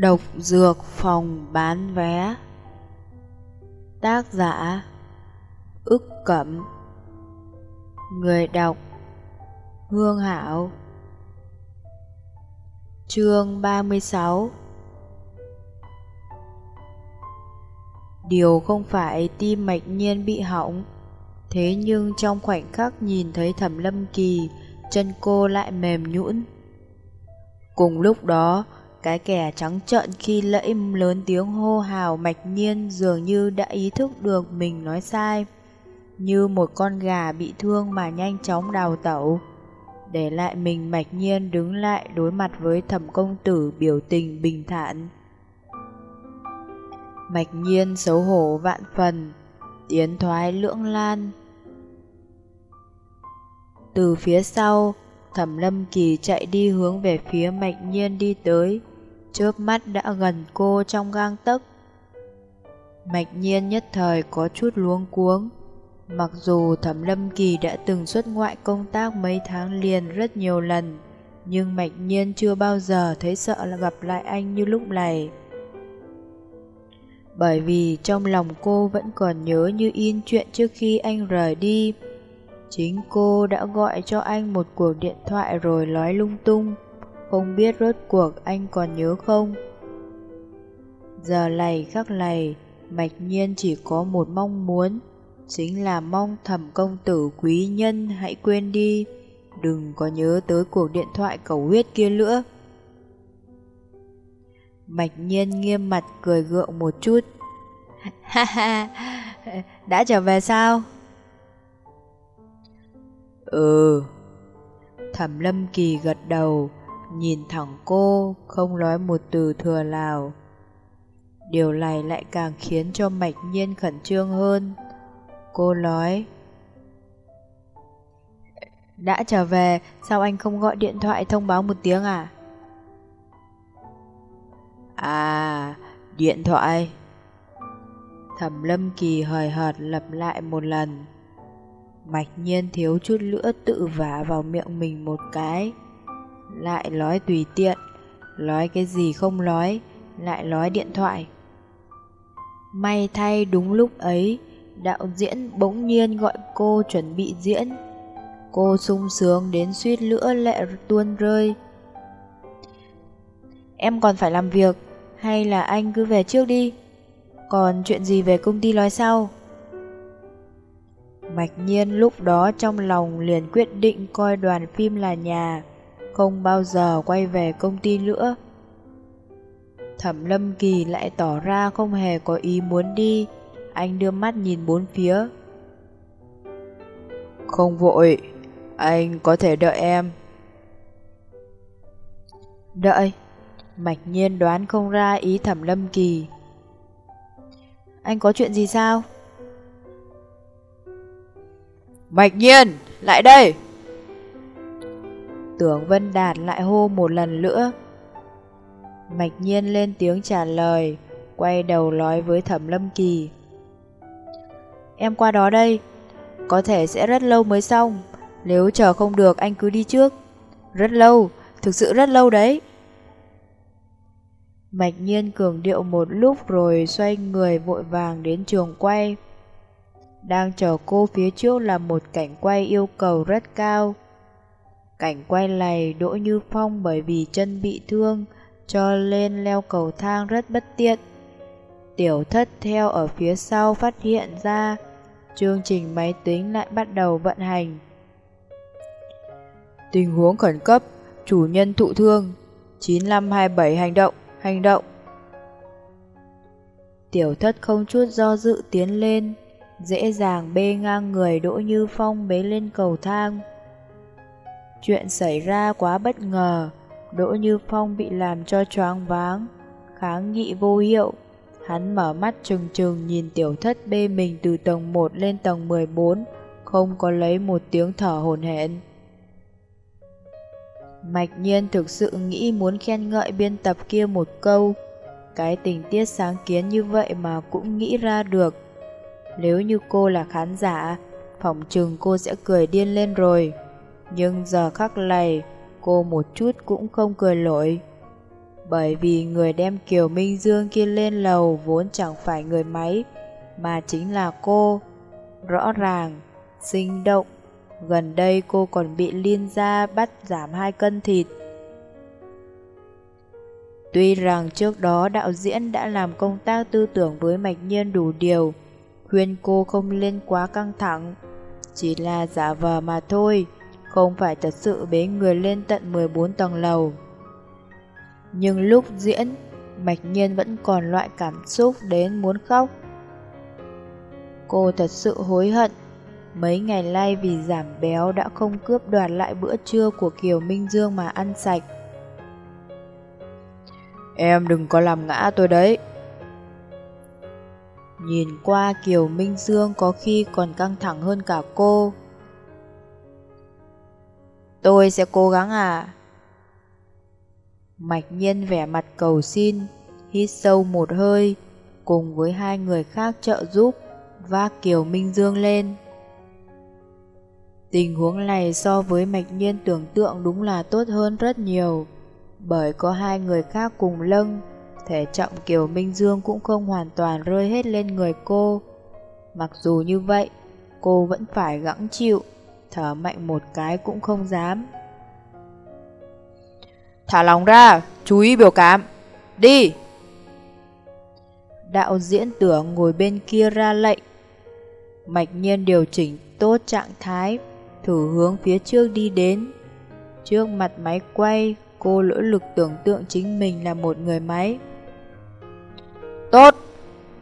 Độc dược phòng bán vé. Tác giả, Ức Cẩm. Người đọc, Hương Hảo. Chương 36 Điều không phải tim mạch nhiên bị hỏng, Thế nhưng trong khoảnh khắc nhìn thấy thẩm lâm kỳ, Chân cô lại mềm nhũn. Cùng lúc đó cái kẻ trắng trợn khi lẫy lớn tiếng hô hào mạch nhiên dường như đã ý thức được mình nói sai. Như một con gà bị thương mà nhanh chóng đào tẩu. Để lại mình mạch nhiên đứng lại đối mặt với thẩm công tử biểu tình bình thản. Mạch nhiên xấu hổ vạn phần, tiến thoái lưỡng lan. Từ phía sau, thẩm lâm kỳ chạy đi hướng về phía mạch nhiên đi tới chớp mắt đã gần cô trong gang tấc. Mạch nhiên nhất thời có chút luống cuống. Mặc dù Thẩm Lâm Kỳ đã từng xuất ngoại công tác mấy tháng liền rất nhiều lần, nhưng Mạch Nhiên chưa bao giờ thấy sợ là gặp lại anh như lúc này. Bởi vì trong lòng cô vẫn còn nhớ như in chuyện trước khi anh rời đi. Chính cô đã gọi cho anh một cuộc điện thoại rồi nói lung tung. Không biết rốt cuộc anh còn nhớ không? Giờ này khắc này, mạch nhiên chỉ có một mong muốn, chính là mong thẩm công tử quý nhân hãy quên đi, đừng có nhớ tới cuộc điện thoại cầu huyết kia nữa. Mạch nhiên nghiêm mặt cười gượng một chút. Ha ha, đã trở về sao? Ừ. Thẩm lâm kỳ gật đầu, nhìn thẳng cô, không nói một từ thừa nào. Điều này lại càng khiến cho mạch nhiên khẩn trương hơn. Cô nói, Đã trở về, sao anh không gọi điện thoại thông báo một tiếng à? À, điện thoại. Thẩm lâm kỳ hời hợt lặp lại một lần. Mạch nhiên thiếu chút lửa tự vả vào miệng mình một cái lại nói tùy tiện, nói cái gì không nói, lại nói điện thoại. May thay đúng lúc ấy, đạo diễn bỗng nhiên gọi cô chuẩn bị diễn. Cô sung sướng đến suýt lửa lệ tuôn rơi. Em còn phải làm việc, hay là anh cứ về trước đi? Còn chuyện gì về công ty nói sau? Mạch nhiên lúc đó trong lòng liền quyết định coi đoàn phim là nhà không bao giờ quay về công ty nữa. Thẩm Lâm Kỳ lại tỏ ra không hề có ý muốn đi, anh đưa mắt nhìn bốn phía. Không vội, anh có thể đợi em. Đợi, mạch nhiên đoán không ra ý Thẩm Lâm Kỳ. Anh có chuyện gì sao? Mạch nhiên, lại đây! Tưởng Vân Đạt lại hô một lần nữa. Mạch nhiên lên tiếng trả lời, quay đầu nói với Thẩm Lâm Kỳ. Em qua đó đây, có thể sẽ rất lâu mới xong, nếu chờ không được anh cứ đi trước. Rất lâu, thực sự rất lâu đấy. Mạch nhiên cường điệu một lúc rồi xoay người vội vàng đến trường quay. Đang chờ cô phía trước là một cảnh quay yêu cầu rất cao. Cảnh quay lầy Đỗ Như Phong bởi vì chân bị thương cho nên leo cầu thang rất bất tiện. Tiểu thất theo ở phía sau phát hiện ra chương trình máy tính lại bắt đầu vận hành. Tình huống khẩn cấp, chủ nhân thụ thương, 9527 hành động, hành động. Tiểu thất không chút do dự tiến lên, dễ dàng bê ngang người Đỗ Như Phong bế lên cầu thang. Chuyện xảy ra quá bất ngờ, Đỗ Như Phong bị làm cho choáng váng, kháng nghị vô hiệu. Hắn mở mắt trừng trừng nhìn tiểu thất bê mình từ tầng 1 lên tầng 14, không có lấy một tiếng thở hồn hển. Mạch nhiên thực sự nghĩ muốn khen ngợi biên tập kia một câu. Cái tình tiết sáng kiến như vậy mà cũng nghĩ ra được. Nếu như cô là khán giả, phỏng chừng cô sẽ cười điên lên rồi. Nhưng giờ khắc này, cô một chút cũng không cười lỗi Bởi vì người đem Kiều Minh Dương kia lên lầu vốn chẳng phải người máy, mà chính là cô. Rõ ràng, sinh động, gần đây cô còn bị liên gia bắt giảm 2 cân thịt. Tuy rằng trước đó đạo diễn đã làm công tác tư tưởng với Mạch Nhiên đủ điều, khuyên cô không lên quá căng thẳng, chỉ là giả vờ mà thôi, không phải thật sự bế người lên tận 14 tầng lầu. Nhưng lúc diễn, Mạch Nhiên vẫn còn loại cảm xúc đến muốn khóc. Cô thật sự hối hận, mấy ngày nay vì giảm béo đã không cướp đoạt lại bữa trưa của Kiều Minh Dương mà ăn sạch. Em đừng có làm ngã tôi đấy. Nhìn qua Kiều Minh Dương có khi còn căng thẳng hơn cả cô. Tôi sẽ cố gắng à. Mạch nhiên vẻ mặt cầu xin, hít sâu một hơi, cùng với hai người khác trợ giúp, vác Kiều Minh Dương lên. Tình huống này so với Mạch nhiên tưởng tượng đúng là tốt hơn rất nhiều, bởi có hai người khác cùng lưng, thể trọng Kiều Minh Dương cũng không hoàn toàn rơi hết lên người cô. Mặc dù như vậy, cô vẫn phải gắng chịu, thở mạnh một cái cũng không dám. Thả lòng ra, chú ý biểu cảm. Đi! Đạo diễn tưởng ngồi bên kia ra lệnh. Mạch nhiên điều chỉnh tốt trạng thái, thử hướng phía trước đi đến. Trước mặt máy quay, cô lỗ lực tưởng tượng chính mình là một người máy. Tốt,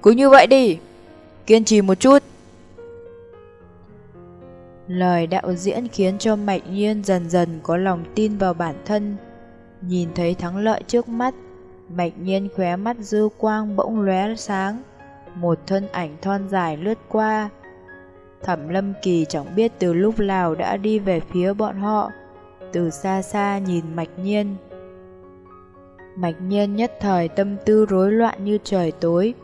cứ như vậy đi, kiên trì một chút. Lời đạo diễn khiến cho Mạch Nhiên dần dần có lòng tin vào bản thân. Nhìn thấy thắng lợi trước mắt, Mạch Nhiên khóe mắt dư quang bỗng lóe sáng. Một thân ảnh thon dài lướt qua. Thẩm Lâm Kỳ chẳng biết từ lúc nào đã đi về phía bọn họ. Từ xa xa nhìn Mạch Nhiên. Mạch Nhiên nhất thời tâm tư rối loạn như trời tối.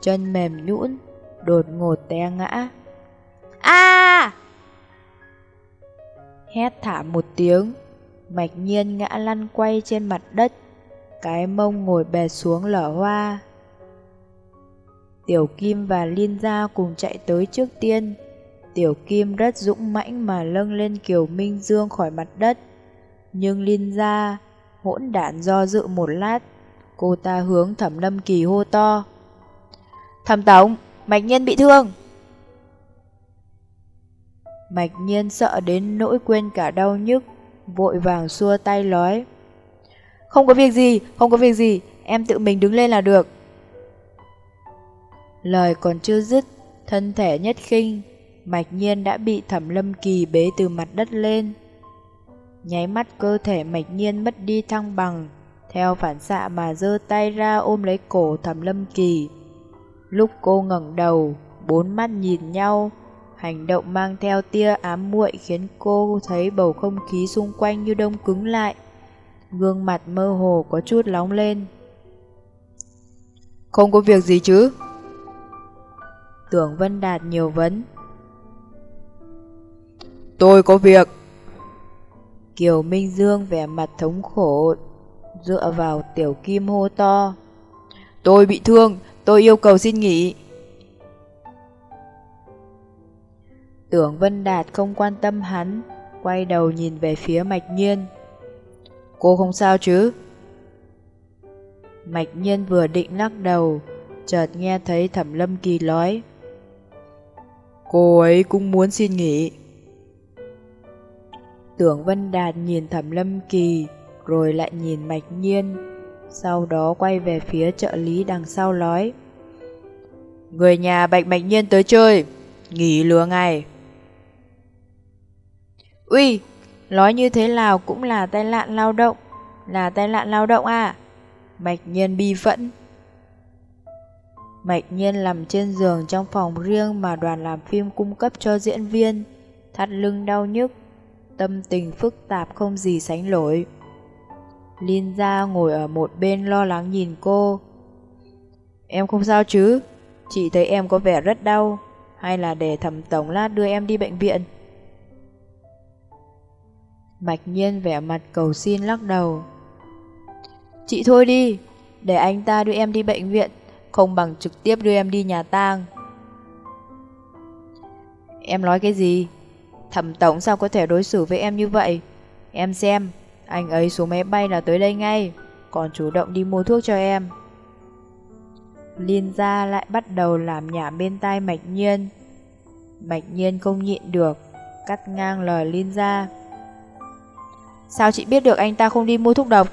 Chân mềm nhũn, đột ngột té ngã. A! Hét thả một tiếng, Mạch nhiên ngã lăn quay trên mặt đất, cái mông ngồi bè xuống lở hoa. Tiểu Kim và Liên Gia cùng chạy tới trước tiên. Tiểu Kim rất dũng mãnh mà lâng lên Kiều Minh Dương khỏi mặt đất. Nhưng Liên Gia hỗn đản do dự một lát, cô ta hướng Thẩm Lâm Kỳ hô to. Thẩm Tổng, Mạch Nhiên bị thương. Mạch Nhiên sợ đến nỗi quên cả đau nhức, vội vàng xua tay nói. Không có việc gì, không có việc gì, em tự mình đứng lên là được. Lời còn chưa dứt, thân thể nhất khinh, mạch nhiên đã bị thẩm lâm kỳ bế từ mặt đất lên. Nháy mắt cơ thể mạch nhiên mất đi thăng bằng, theo phản xạ mà giơ tay ra ôm lấy cổ thẩm lâm kỳ. Lúc cô ngẩng đầu, bốn mắt nhìn nhau, Hành động mang theo tia ám muội khiến cô thấy bầu không khí xung quanh như đông cứng lại. Gương mặt mơ hồ có chút nóng lên. Không có việc gì chứ? Tưởng Vân Đạt nhiều vấn. Tôi có việc. Kiều Minh Dương vẻ mặt thống khổ, dựa vào tiểu kim hô to. Tôi bị thương, tôi yêu cầu xin nghỉ. Tưởng Vân Đạt không quan tâm hắn, quay đầu nhìn về phía Mạch Nhiên. Cô không sao chứ? Mạch Nhiên vừa định lắc đầu, chợt nghe thấy Thẩm Lâm Kỳ nói. Cô ấy cũng muốn xin nghỉ. Tưởng Vân Đạt nhìn Thẩm Lâm Kỳ, rồi lại nhìn Mạch Nhiên, sau đó quay về phía trợ lý đằng sau nói. Người nhà Bạch Mạch Nhiên tới chơi, nghỉ lừa ngày. Uy, nói như thế nào cũng là tai nạn lao động, là tai nạn lao động à? Mạch nhiên bi phẫn. Mạch nhiên nằm trên giường trong phòng riêng mà đoàn làm phim cung cấp cho diễn viên, thắt lưng đau nhức, tâm tình phức tạp không gì sánh nổi. Linh Gia ngồi ở một bên lo lắng nhìn cô. Em không sao chứ? Chị thấy em có vẻ rất đau, hay là để thẩm tổng lát đưa em đi bệnh viện? Mạch nhiên vẻ mặt cầu xin lắc đầu. Chị thôi đi, để anh ta đưa em đi bệnh viện, không bằng trực tiếp đưa em đi nhà tang. Em nói cái gì? Thẩm tổng sao có thể đối xử với em như vậy? Em xem, anh ấy xuống máy bay là tới đây ngay, còn chủ động đi mua thuốc cho em. Liên gia lại bắt đầu làm nhảm bên tai Mạch Nhiên. Mạch Nhiên không nhịn được, cắt ngang lời Liên gia. Sao chị biết được anh ta không đi mua thuốc độc?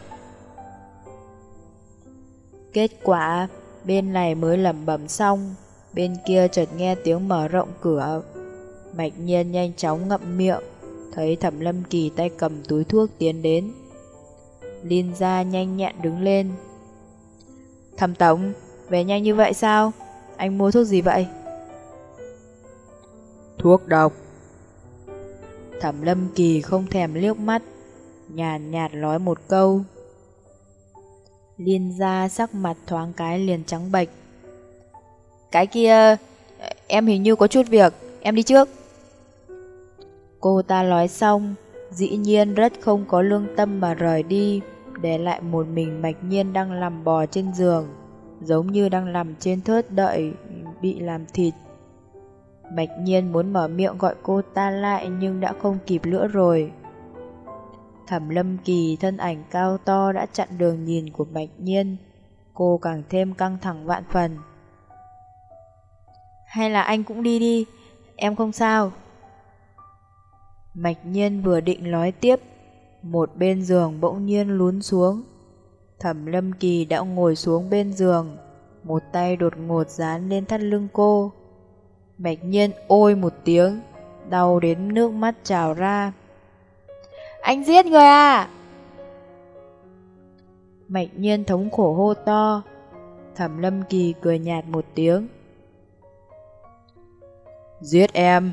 Kết quả, bên này mới lẩm bẩm xong, bên kia chợt nghe tiếng mở rộng cửa. Mạch Nhiên nhanh chóng ngậm miệng, thấy Thẩm Lâm Kỳ tay cầm túi thuốc tiến đến. Liên gia nhanh nhẹn đứng lên. Thẩm Tổng, về nhanh như vậy sao? Anh mua thuốc gì vậy? Thuốc độc. Thẩm Lâm Kỳ không thèm liếc mắt, nhàn nhạt nói một câu. Liên gia sắc mặt thoáng cái liền trắng bệch. Cái kia, em hình như có chút việc, em đi trước. Cô ta nói xong, dĩ nhiên rất không có lương tâm mà rời đi, để lại một mình mạch nhiên đang nằm bò trên giường, giống như đang nằm trên thớt đợi bị làm thịt. Mạch nhiên muốn mở miệng gọi cô ta lại nhưng đã không kịp nữa rồi. Thẩm lâm kỳ thân ảnh cao to đã chặn đường nhìn của Mạch nhiên, cô càng thêm căng thẳng vạn phần. Hay là anh cũng đi đi, em không sao. Mạch nhiên vừa định nói tiếp, một bên giường bỗng nhiên lún xuống. Thẩm lâm kỳ đã ngồi xuống bên giường, một tay đột ngột dán lên thắt lưng cô. Mạch nhiên ôi một tiếng, đau đến nước mắt trào ra. Anh giết người à! Mạch nhiên thống khổ hô to, thẩm lâm kỳ cười nhạt một tiếng. Giết em!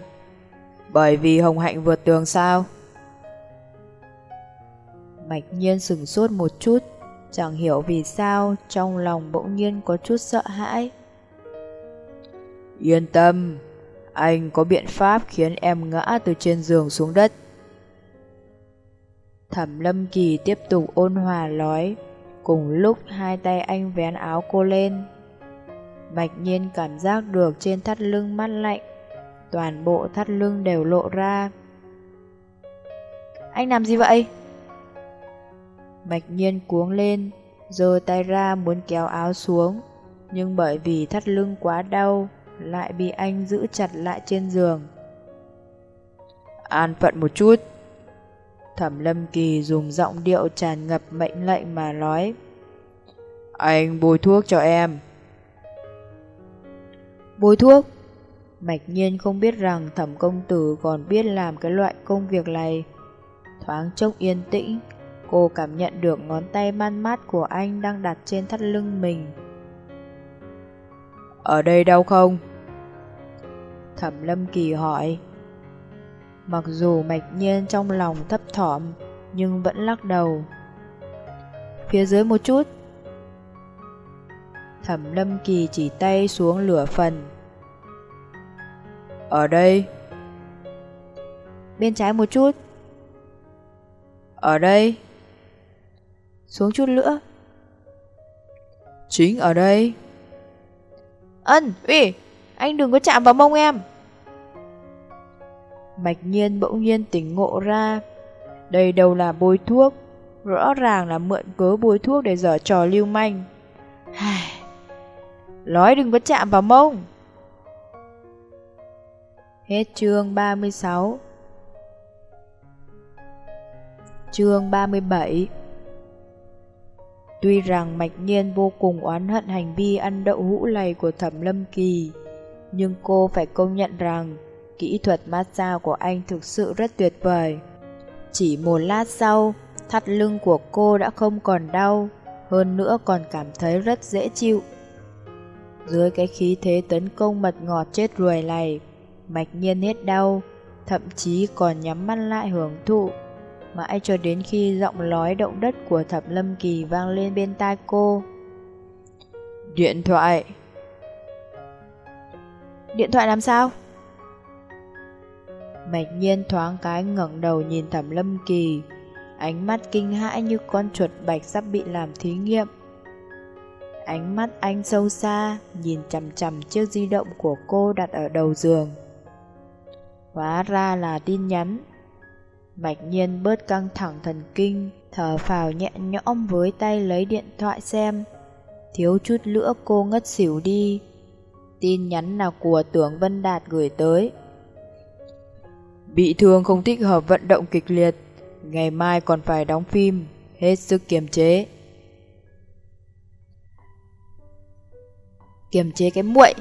Bởi vì Hồng Hạnh vượt tường sao? Mạch nhiên sừng sốt một chút, chẳng hiểu vì sao trong lòng bỗng nhiên có chút sợ hãi. Yên tâm, anh có biện pháp khiến em ngã từ trên giường xuống đất. Thẩm Lâm Kỳ tiếp tục ôn hòa nói, cùng lúc hai tay anh vén áo cô lên. Mạch nhiên cảm giác được trên thắt lưng mát lạnh, toàn bộ thắt lưng đều lộ ra. Anh làm gì vậy? Mạch nhiên cuống lên, giơ tay ra muốn kéo áo xuống, nhưng bởi vì thắt lưng quá đau, lại bị anh giữ chặt lại trên giường. An phận một chút. Thẩm Lâm Kỳ dùng giọng điệu tràn ngập mệnh lệnh mà nói. Anh bôi thuốc cho em. Bôi thuốc? Mạch nhiên không biết rằng thẩm công tử còn biết làm cái loại công việc này. Thoáng chốc yên tĩnh, cô cảm nhận được ngón tay man mát của anh đang đặt trên thắt lưng mình. Ở đây đau không? Thẩm lâm kỳ hỏi. Mặc dù mạch nhiên trong lòng thấp thỏm, nhưng vẫn lắc đầu. Phía dưới một chút. Thẩm lâm kỳ chỉ tay xuống lửa phần. Ở đây. Bên trái một chút. Ở đây. Xuống chút nữa. Chính ở đây. Ân, ủy, anh đừng có chạm vào mông em. Mạch nhiên bỗng nhiên tỉnh ngộ ra. Đây đâu là bôi thuốc, rõ ràng là mượn cớ bôi thuốc để dở trò lưu manh. Nói đừng có chạm vào mông. Hết chương 36 Chương 37 Tuy rằng Mạch Nhiên vô cùng oán hận hành vi ăn đậu hũ lầy của Thẩm Lâm Kỳ, nhưng cô phải công nhận rằng kỹ thuật massage của anh thực sự rất tuyệt vời. Chỉ một lát sau, thắt lưng của cô đã không còn đau, hơn nữa còn cảm thấy rất dễ chịu. Dưới cái khí thế tấn công mật ngọt chết ruồi này, mạch nhiên hết đau, thậm chí còn nhắm mắt lại hưởng thụ. Mãi cho đến khi giọng nói động đất của thập lâm kỳ vang lên bên tai cô. Điện thoại Điện thoại làm sao? Mạch nhiên thoáng cái ngẩng đầu nhìn thẩm lâm kỳ. ánh mắt kinh hãi như con chuột bạch sắp bị làm thí nghiệm. Ánh mắt anh sâu xa, nhìn chằm chằm chiếc di động của cô đặt ở đầu giường. Hóa ra là tin nhắn. Mạch nhiên bớt căng thẳng thần kinh, thở phào nhẹ nhõm với tay lấy điện thoại xem. Thiếu chút nữa cô ngất xỉu đi. Tin nhắn nào của tưởng Vân Đạt gửi tới. Bị thương không thích hợp vận động kịch liệt, ngày mai còn phải đóng phim, hết sức kiềm chế. Kiềm chế cái muội.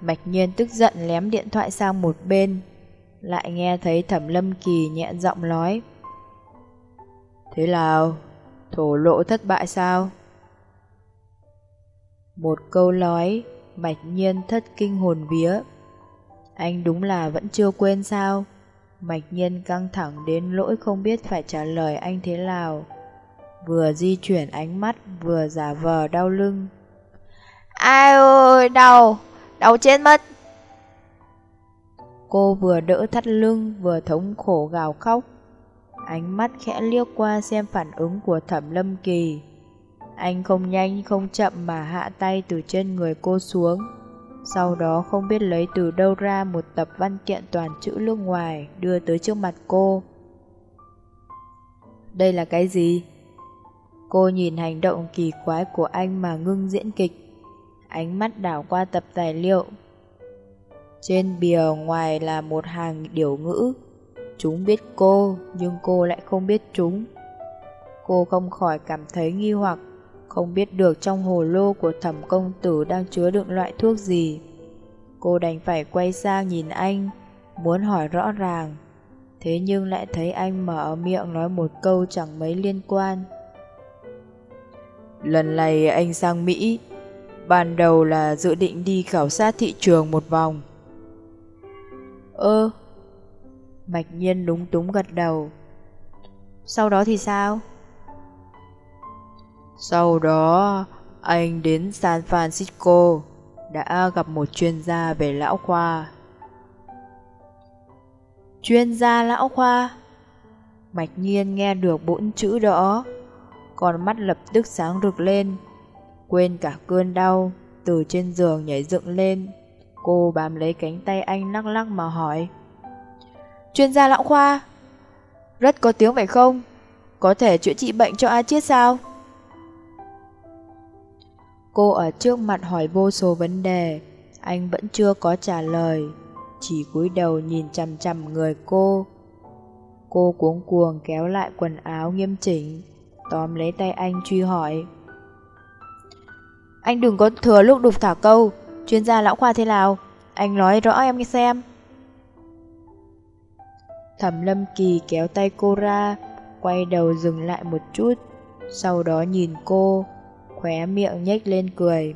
Mạch Nhiên tức giận lém điện thoại sang một bên, lại nghe thấy Thẩm Lâm Kỳ nhẹ giọng nói: "Thế nào, thổ lộ thất bại sao?" Một câu nói, Mạch Nhiên thất kinh hồn vía. Anh đúng là vẫn chưa quên sao? Mạch Nhiên căng thẳng đến lỗi không biết phải trả lời anh thế nào. Vừa di chuyển ánh mắt, vừa giả vờ đau lưng. Ai ơi, đau, đau chết mất. Cô vừa đỡ thắt lưng, vừa thống khổ gào khóc. Ánh mắt khẽ liếc qua xem phản ứng của thẩm lâm kỳ. Anh không nhanh không chậm mà hạ tay từ trên người cô xuống. Sau đó không biết lấy từ đâu ra một tập văn kiện toàn chữ nước ngoài đưa tới trước mặt cô. Đây là cái gì? Cô nhìn hành động kỳ quái của anh mà ngưng diễn kịch. Ánh mắt đảo qua tập tài liệu. Trên bìa ngoài là một hàng điều ngữ. Chúng biết cô, nhưng cô lại không biết chúng. Cô không khỏi cảm thấy nghi hoặc không biết được trong hồ lô của thẩm công tử đang chứa đựng loại thuốc gì. Cô đành phải quay sang nhìn anh, muốn hỏi rõ ràng. Thế nhưng lại thấy anh mở miệng nói một câu chẳng mấy liên quan. Lần này anh sang Mỹ, ban đầu là dự định đi khảo sát thị trường một vòng. Ơ, Mạch Nhiên đúng túng gật đầu. Sau đó thì sao? Sau đó, anh đến San Francisco, đã gặp một chuyên gia về lão khoa. Chuyên gia lão khoa? Mạch nhiên nghe được bốn chữ đó, con mắt lập tức sáng rực lên, quên cả cơn đau, từ trên giường nhảy dựng lên. Cô bám lấy cánh tay anh lắc lắc mà hỏi. Chuyên gia lão khoa? Rất có tiếng phải không? Có thể chữa trị bệnh cho A Chiết sao? Cô ở trước mặt hỏi vô số vấn đề, anh vẫn chưa có trả lời, chỉ cúi đầu nhìn chằm chằm người cô. Cô cuống cuồng kéo lại quần áo nghiêm chỉnh, tóm lấy tay anh truy hỏi. Anh đừng có thừa lúc đục thả câu, chuyên gia lão khoa thế nào? Anh nói rõ em nghe xem. Thẩm lâm kỳ kéo tay cô ra, quay đầu dừng lại một chút, sau đó nhìn cô, khóe miệng nhếch lên cười.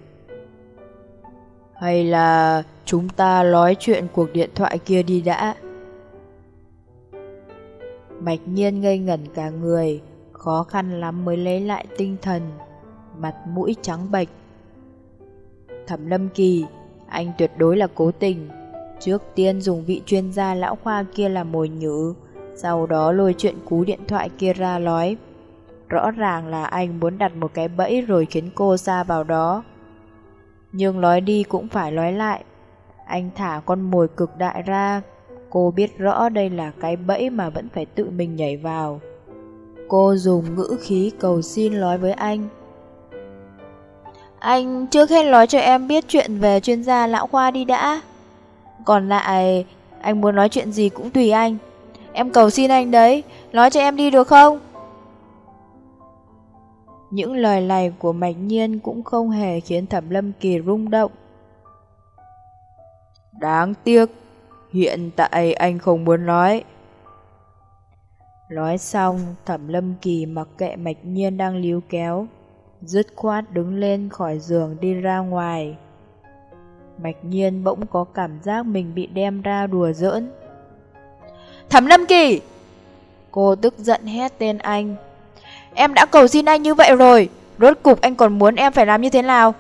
Hay là chúng ta nói chuyện cuộc điện thoại kia đi đã? Bạch nhiên ngây ngẩn cả người, khó khăn lắm mới lấy lại tinh thần, mặt mũi trắng bệch. Thẩm lâm kỳ, anh tuyệt đối là cố tình. Trước tiên dùng vị chuyên gia lão khoa kia làm mồi nhử, sau đó lôi chuyện cú điện thoại kia ra nói. Rõ ràng là anh muốn đặt một cái bẫy rồi khiến cô ra vào đó. Nhưng nói đi cũng phải nói lại. Anh thả con mồi cực đại ra. Cô biết rõ đây là cái bẫy mà vẫn phải tự mình nhảy vào. Cô dùng ngữ khí cầu xin nói với anh. Anh trước hết nói cho em biết chuyện về chuyên gia lão khoa đi đã. Còn lại, anh muốn nói chuyện gì cũng tùy anh. Em cầu xin anh đấy, nói cho em đi được không? Những lời này của Mạch Nhiên cũng không hề khiến Thẩm Lâm Kỳ rung động. Đáng tiếc, hiện tại anh không muốn nói. Nói xong, Thẩm Lâm Kỳ mặc kệ Mạch Nhiên đang líu kéo, dứt khoát đứng lên khỏi giường đi ra ngoài. Mạch Nhiên bỗng có cảm giác mình bị đem ra đùa giỡn. Thẩm Lâm Kỳ! Cô tức giận hét tên anh. Em đã cầu xin anh như vậy rồi, rốt cục anh còn muốn em phải làm như thế nào?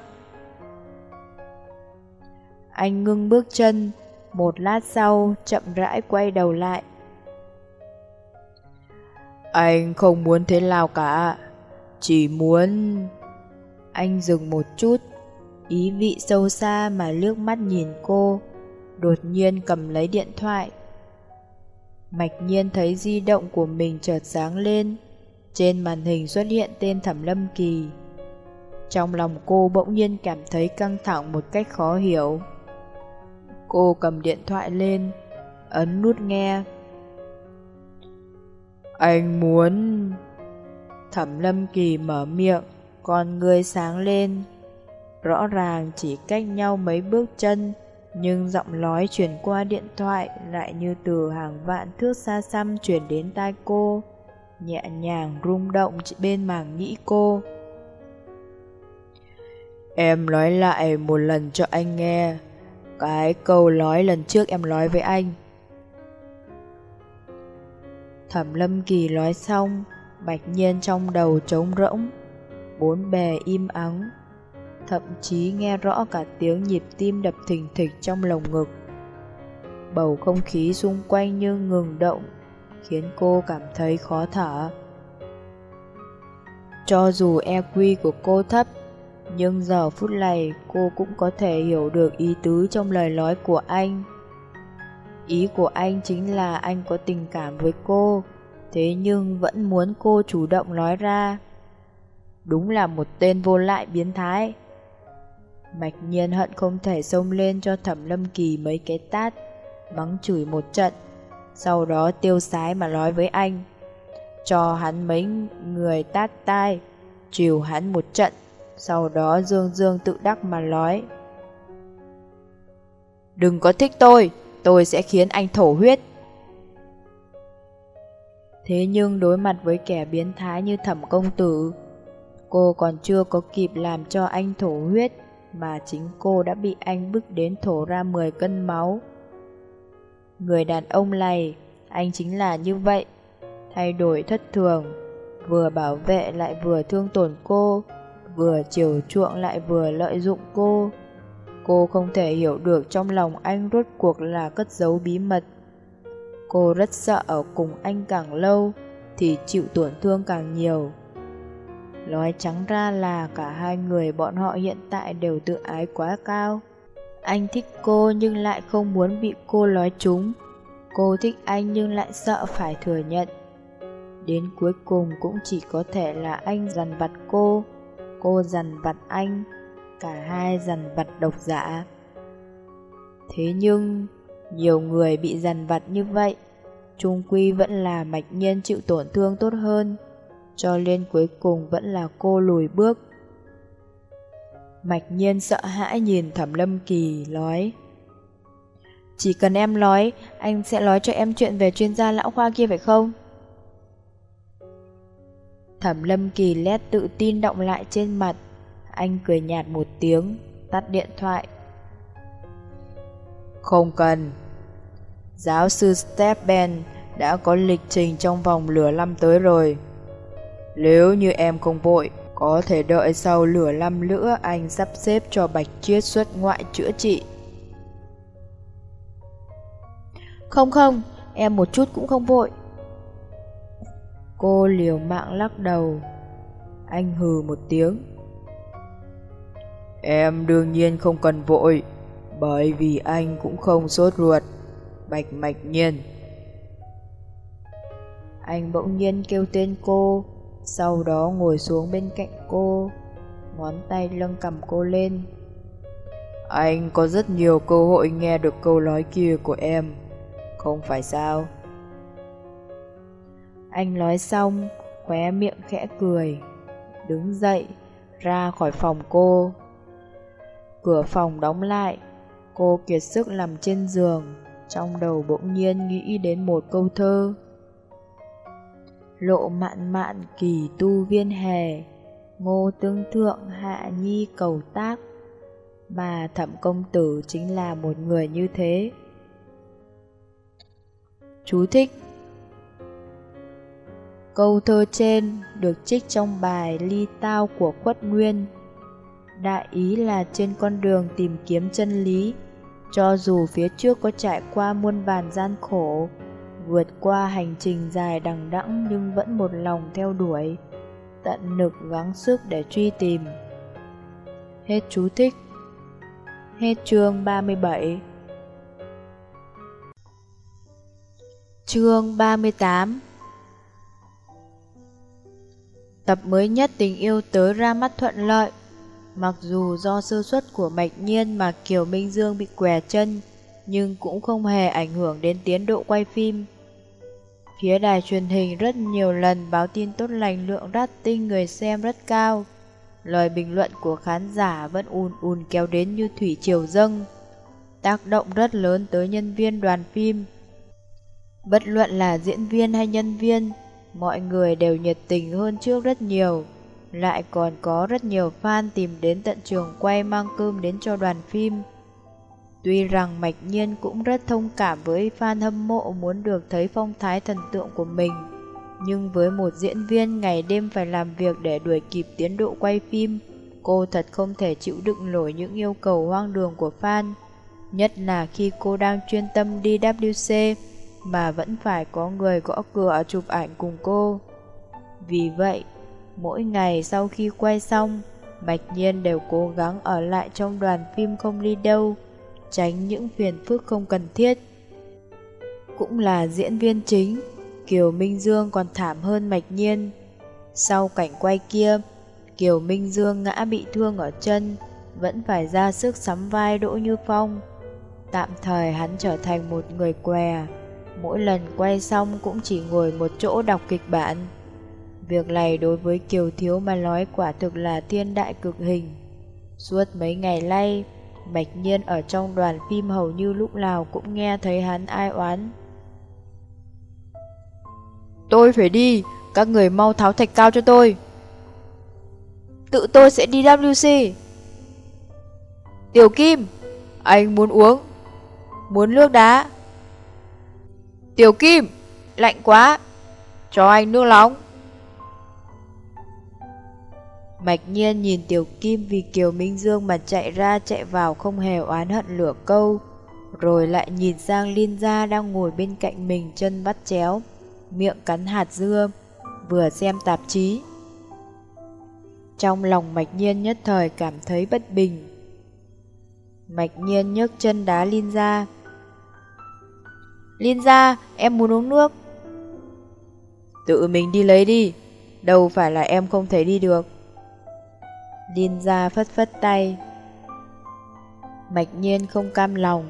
Anh ngưng bước chân, một lát sau chậm rãi quay đầu lại. Anh không muốn thế nào cả, chỉ muốn... Anh dừng một chút, ý vị sâu xa mà liếc mắt nhìn cô, đột nhiên cầm lấy điện thoại. Mạch nhiên thấy di động của mình chợt sáng lên, trên màn hình xuất hiện tên Thẩm Lâm Kỳ. Trong lòng cô bỗng nhiên cảm thấy căng thẳng một cách khó hiểu. Cô cầm điện thoại lên, ấn nút nghe. Anh muốn... Thẩm Lâm Kỳ mở miệng, con người sáng lên. Rõ ràng chỉ cách nhau mấy bước chân, nhưng giọng nói truyền qua điện thoại lại như từ hàng vạn thước xa xăm truyền đến tai cô, nhẹ nhàng rung động bên màng nhĩ cô. Em nói lại một lần cho anh nghe, cái câu nói lần trước em nói với anh. Thẩm Lâm Kỳ nói xong, bạch nhiên trong đầu trống rỗng, bốn bề im ắng, thậm chí nghe rõ cả tiếng nhịp tim đập thình thịch trong lồng ngực. Bầu không khí xung quanh như ngừng động, khiến cô cảm thấy khó thở. Cho dù EQ của cô thấp, nhưng giờ phút này cô cũng có thể hiểu được ý tứ trong lời nói của anh. Ý của anh chính là anh có tình cảm với cô, thế nhưng vẫn muốn cô chủ động nói ra. Đúng là một tên vô lại biến thái. Mạch nhiên hận không thể xông lên cho thẩm lâm kỳ mấy cái tát, mắng chửi một trận, sau đó tiêu sái mà nói với anh. Cho hắn mấy người tát tai, chiều hắn một trận, sau đó dương dương tự đắc mà nói. Đừng có thích tôi, tôi sẽ khiến anh thổ huyết. Thế nhưng đối mặt với kẻ biến thái như thẩm công tử, cô còn chưa có kịp làm cho anh thổ huyết, mà chính cô đã bị anh bức đến thổ ra 10 cân máu. Người đàn ông này, anh chính là như vậy, thay đổi thất thường, vừa bảo vệ lại vừa thương tổn cô, vừa chiều chuộng lại vừa lợi dụng cô. Cô không thể hiểu được trong lòng anh rốt cuộc là cất giấu bí mật. Cô rất sợ ở cùng anh càng lâu thì chịu tổn thương càng nhiều. Nói trắng ra là cả hai người bọn họ hiện tại đều tự ái quá cao. Anh thích cô nhưng lại không muốn bị cô nói trúng. Cô thích anh nhưng lại sợ phải thừa nhận. Đến cuối cùng cũng chỉ có thể là anh dằn vặt cô, cô dằn vặt anh, cả hai dằn vặt độc giả. Thế nhưng, nhiều người bị dằn vặt như vậy, trung quy vẫn là mạch nhiên chịu tổn thương tốt hơn cho nên cuối cùng vẫn là cô lùi bước. Mạch nhiên sợ hãi nhìn Thẩm Lâm Kỳ nói Chỉ cần em nói, anh sẽ nói cho em chuyện về chuyên gia lão khoa kia phải không? Thẩm Lâm Kỳ lét tự tin động lại trên mặt. Anh cười nhạt một tiếng, tắt điện thoại. Không cần. Giáo sư Stephen đã có lịch trình trong vòng lửa năm tới rồi. Nếu như em không vội, có thể đợi sau lửa năm nữa anh sắp xếp cho Bạch Chiết xuất ngoại chữa trị. Không không, em một chút cũng không vội. Cô liều mạng lắc đầu. Anh hừ một tiếng. Em đương nhiên không cần vội, bởi vì anh cũng không sốt ruột. Bạch mạch nhiên. Anh bỗng nhiên kêu tên cô, sau đó ngồi xuống bên cạnh cô, ngón tay lưng cầm cô lên. Anh có rất nhiều cơ hội nghe được câu nói kia của em, không phải sao? Anh nói xong, khóe miệng khẽ cười, đứng dậy, ra khỏi phòng cô. Cửa phòng đóng lại, cô kiệt sức nằm trên giường, trong đầu bỗng nhiên nghĩ đến một câu thơ lộ mạn mạn kỳ tu viên hề, ngô tương thượng hạ nhi cầu tác. Mà thẩm công tử chính là một người như thế. Chú thích Câu thơ trên được trích trong bài Ly Tao của Khuất Nguyên. Đại ý là trên con đường tìm kiếm chân lý, cho dù phía trước có trải qua muôn vàn gian khổ, vượt qua hành trình dài đằng đẵng nhưng vẫn một lòng theo đuổi, tận lực gắng sức để truy tìm. Hết chú thích. Hết chương 37. Chương 38 Tập mới nhất tình yêu tới ra mắt thuận lợi Mặc dù do sơ suất của Mạch Nhiên mà Kiều Minh Dương bị què chân nhưng cũng không hề ảnh hưởng đến tiến độ quay phim Phía đài truyền hình rất nhiều lần báo tin tốt lành lượng rating người xem rất cao Lời bình luận của khán giả vẫn ùn ùn kéo đến như thủy triều dâng, Tác động rất lớn tới nhân viên đoàn phim Bất luận là diễn viên hay nhân viên, mọi người đều nhiệt tình hơn trước rất nhiều. Lại còn có rất nhiều fan tìm đến tận trường quay mang cơm đến cho đoàn phim. Tuy rằng Mạch Nhiên cũng rất thông cảm với fan hâm mộ muốn được thấy phong thái thần tượng của mình, nhưng với một diễn viên ngày đêm phải làm việc để đuổi kịp tiến độ quay phim, cô thật không thể chịu đựng nổi những yêu cầu hoang đường của fan. Nhất là khi cô đang chuyên tâm đi WC, mà vẫn phải có người gõ cửa chụp ảnh cùng cô. Vì vậy, mỗi ngày sau khi quay xong, Bạch Nhiên đều cố gắng ở lại trong đoàn phim không đi đâu, tránh những phiền phức không cần thiết. Cũng là diễn viên chính, Kiều Minh Dương còn thảm hơn Mạch Nhiên. Sau cảnh quay kia, Kiều Minh Dương ngã bị thương ở chân, vẫn phải ra sức sắm vai Đỗ Như Phong. Tạm thời hắn trở thành một người què, mỗi lần quay xong cũng chỉ ngồi một chỗ đọc kịch bản. Việc này đối với Kiều Thiếu mà nói quả thực là thiên đại cực hình. Suốt mấy ngày nay, Bạch Nhiên ở trong đoàn phim hầu như lúc nào cũng nghe thấy hắn ai oán. Tôi phải đi, các người mau tháo thạch cao cho tôi. Tự tôi sẽ đi WC. Tiểu Kim, anh muốn uống, muốn nước đá. Tiểu Kim, lạnh quá, cho anh nước nóng. Mạch nhiên nhìn Tiểu Kim vì Kiều Minh Dương mà chạy ra chạy vào không hề oán hận lửa câu, rồi lại nhìn sang Liên Gia đang ngồi bên cạnh mình chân bắt chéo, miệng cắn hạt dưa, vừa xem tạp chí. Trong lòng Mạch Nhiên nhất thời cảm thấy bất bình. Mạch Nhiên nhấc chân đá Liên Gia, Liên Gia, em muốn uống nước. Tự mình đi lấy đi, đâu phải là em không thể đi được. Điên ra phất phất tay. Mạch nhiên không cam lòng,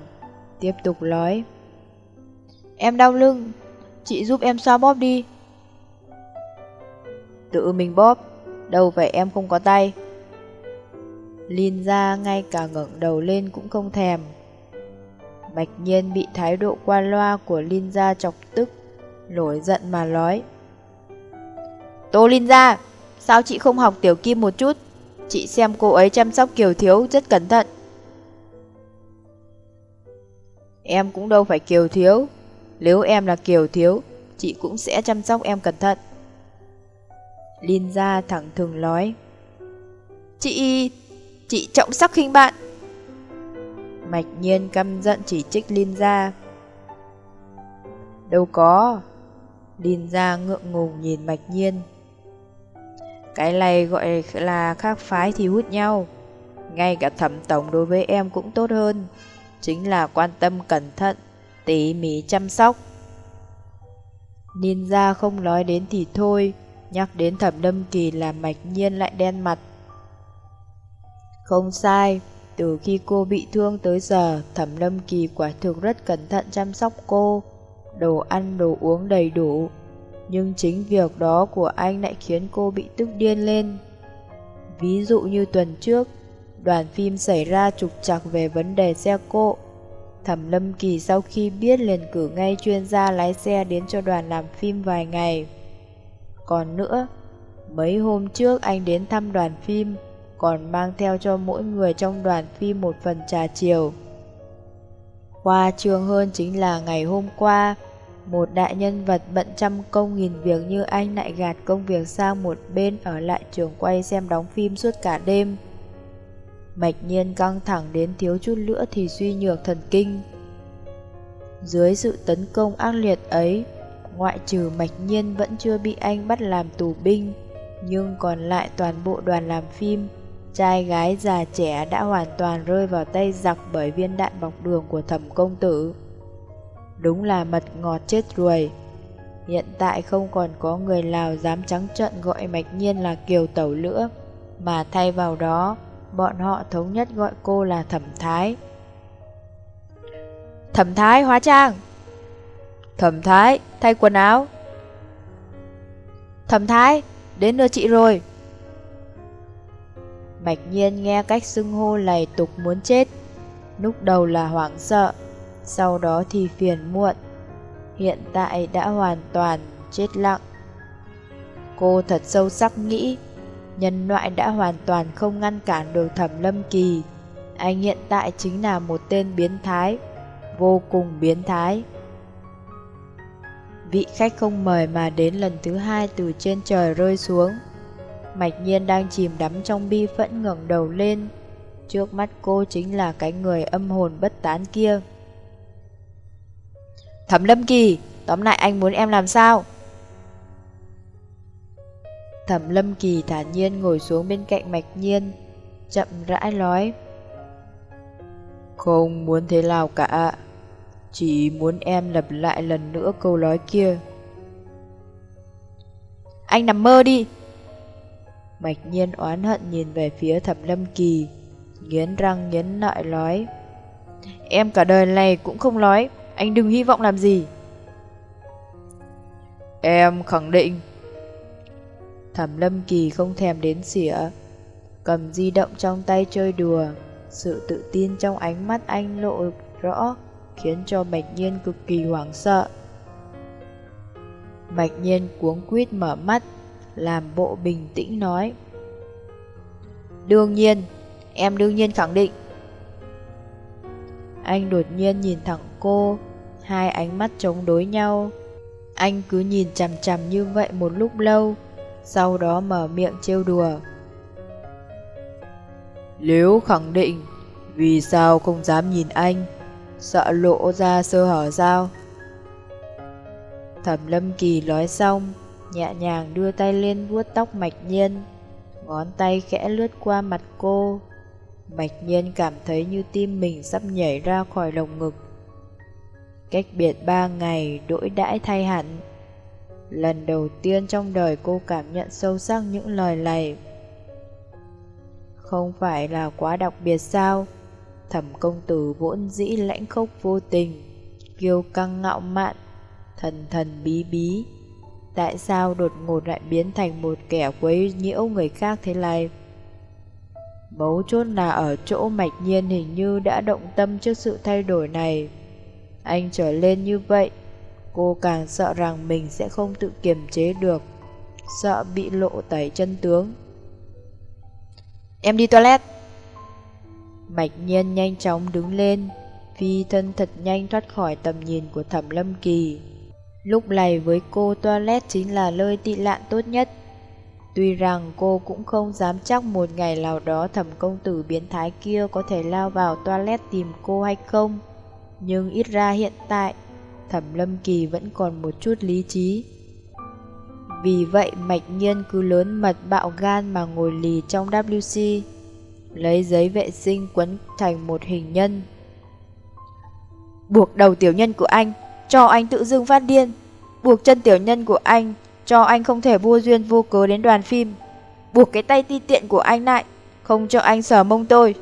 tiếp tục nói. Em đau lưng, chị giúp em xoa bóp đi. Tự mình bóp, đâu phải em không có tay. Linh ra ngay cả ngẩng đầu lên cũng không thèm. Bạch Nhiên bị thái độ qua loa của Linh ra chọc tức, nổi giận mà nói. Tô Linh ra, sao chị không học Tiểu Kim một chút? Chị xem cô ấy chăm sóc Kiều Thiếu rất cẩn thận. Em cũng đâu phải Kiều Thiếu. Nếu em là Kiều Thiếu, chị cũng sẽ chăm sóc em cẩn thận. Linh Gia thẳng thừng nói. Chị... chị trọng sắc khinh bạn. Mạch nhiên căm giận chỉ trích Linh ra. Đâu có. Linh ra ngượng ngùng nhìn Mạch nhiên. Cái này gọi là khác phái thì hút nhau. Ngay cả thẩm tổng đối với em cũng tốt hơn. Chính là quan tâm cẩn thận, tỉ mỉ chăm sóc. Ninja không nói đến thì thôi, nhắc đến thẩm lâm kỳ là mạch nhiên lại đen mặt. Không sai, từ khi cô bị thương tới giờ, Thẩm Lâm Kỳ quả thực rất cẩn thận chăm sóc cô, đồ ăn đồ uống đầy đủ. Nhưng chính việc đó của anh lại khiến cô bị tức điên lên. Ví dụ như tuần trước, đoàn phim xảy ra trục trặc về vấn đề xe cộ. Thẩm Lâm Kỳ sau khi biết liền cử ngay chuyên gia lái xe đến cho đoàn làm phim vài ngày. Còn nữa, mấy hôm trước anh đến thăm đoàn phim, còn mang theo cho mỗi người trong đoàn phim một phần trà chiều. Hoa trương hơn chính là ngày hôm qua, một đại nhân vật bận trăm công nghìn việc như anh lại gạt công việc sang một bên ở lại trường quay xem đóng phim suốt cả đêm. Mạch nhiên căng thẳng đến thiếu chút nữa thì suy nhược thần kinh. Dưới sự tấn công ác liệt ấy, ngoại trừ mạch nhiên vẫn chưa bị anh bắt làm tù binh, nhưng còn lại toàn bộ đoàn làm phim, trai gái già trẻ đã hoàn toàn rơi vào tay giặc bởi viên đạn bọc đường của thẩm công tử. Đúng là mật ngọt chết ruồi. Hiện tại không còn có người Lào dám trắng trợn gọi mạch nhiên là kiều tẩu nữa, mà thay vào đó, bọn họ thống nhất gọi cô là thẩm thái. Thẩm thái hóa trang Thẩm thái, thay quần áo Thẩm thái, đến đưa chị rồi Mạch nhiên nghe cách xưng hô lầy tục muốn chết Lúc đầu là hoảng sợ sau đó thì phiền muộn. Hiện tại đã hoàn toàn chết lặng. Cô thật sâu sắc nghĩ, Nhân loại đã hoàn toàn không ngăn cản được thẩm lâm kỳ. Anh hiện tại chính là một tên biến thái, Vô cùng biến thái. Vị khách không mời mà đến lần thứ hai từ trên trời rơi xuống. Mạch nhiên đang chìm đắm trong bi phẫn ngẩng đầu lên. Trước mắt cô chính là cái người âm hồn bất tán kia. Thẩm Lâm Kỳ, tóm lại anh muốn em làm sao? Thẩm Lâm Kỳ thản nhiên ngồi xuống bên cạnh Mạch Nhiên, chậm rãi nói. Không muốn thế nào cả, chỉ muốn em lặp lại lần nữa câu nói kia. Anh nằm mơ đi! Mạch Nhiên oán hận nhìn về phía Thẩm Lâm Kỳ, nghiến răng nghiến lợi nói. Em cả đời này cũng không nói, anh đừng hy vọng làm gì. Em khẳng định. Thẩm Lâm Kỳ không thèm đến xỉa, Cầm di động trong tay chơi đùa. Sự tự tin trong ánh mắt anh lộ rõ, Khiến cho Mạch Nhiên cực kỳ hoảng sợ. Mạch Nhiên cuống quýt mở mắt, Làm bộ bình tĩnh nói, Đương nhiên, Em đương nhiên khẳng định. Anh đột nhiên nhìn thẳng cô Hai ánh mắt chống đối nhau Anh cứ nhìn chằm chằm như vậy một lúc lâu sau đó mở miệng trêu đùa. Nếu khẳng định, vì sao không dám nhìn anh? Sợ lộ ra sơ hở sao? Thẩm Lâm Kỳ nói xong, nhẹ nhàng đưa tay lên vuốt tóc Mạch Nhiên, ngón tay khẽ lướt qua mặt cô. Mạch Nhiên cảm thấy như tim mình sắp nhảy ra khỏi lồng ngực. Cách biệt ba ngày đổi đãi thay hẳn. Lần đầu tiên trong đời cô cảm nhận sâu sắc những lời này. Không phải là quá đặc biệt sao? Thẩm công tử vốn dĩ lãnh khốc vô tình, kiêu căng ngạo mạn, thần thần bí bí. Tại sao đột ngột lại biến thành một kẻ quấy nhiễu người khác thế này? Mấu chốt là ở chỗ mạch nhiên hình như đã động tâm trước sự thay đổi này. Anh trở lên như vậy, Cô càng sợ rằng mình sẽ không tự kiềm chế được. Sợ bị lộ tẩy chân tướng. Em đi toilet. Mạch nhiên nhanh chóng đứng lên Phi thân thật nhanh thoát khỏi tầm nhìn của thẩm lâm kỳ. Lúc này với cô toilet chính là nơi tị lạn tốt nhất. Tuy rằng cô cũng không dám chắc một ngày nào đó thẩm công tử biến thái kia có thể lao vào toilet tìm cô hay không nhưng ít ra hiện tại Thẩm Lâm Kỳ vẫn còn một chút lý trí. Vì vậy Mạch Nhiên cứ lớn mật bạo gan mà ngồi lì trong WC, lấy giấy vệ sinh quấn thành một hình nhân. Buộc đầu tiểu nhân của anh, cho anh tự dưng phát điên. Buộc chân tiểu nhân của anh, cho anh không thể vô duyên vô cớ đến đoàn phim. Buộc cái tay ti tiện của anh lại, không cho anh sờ mông tôi.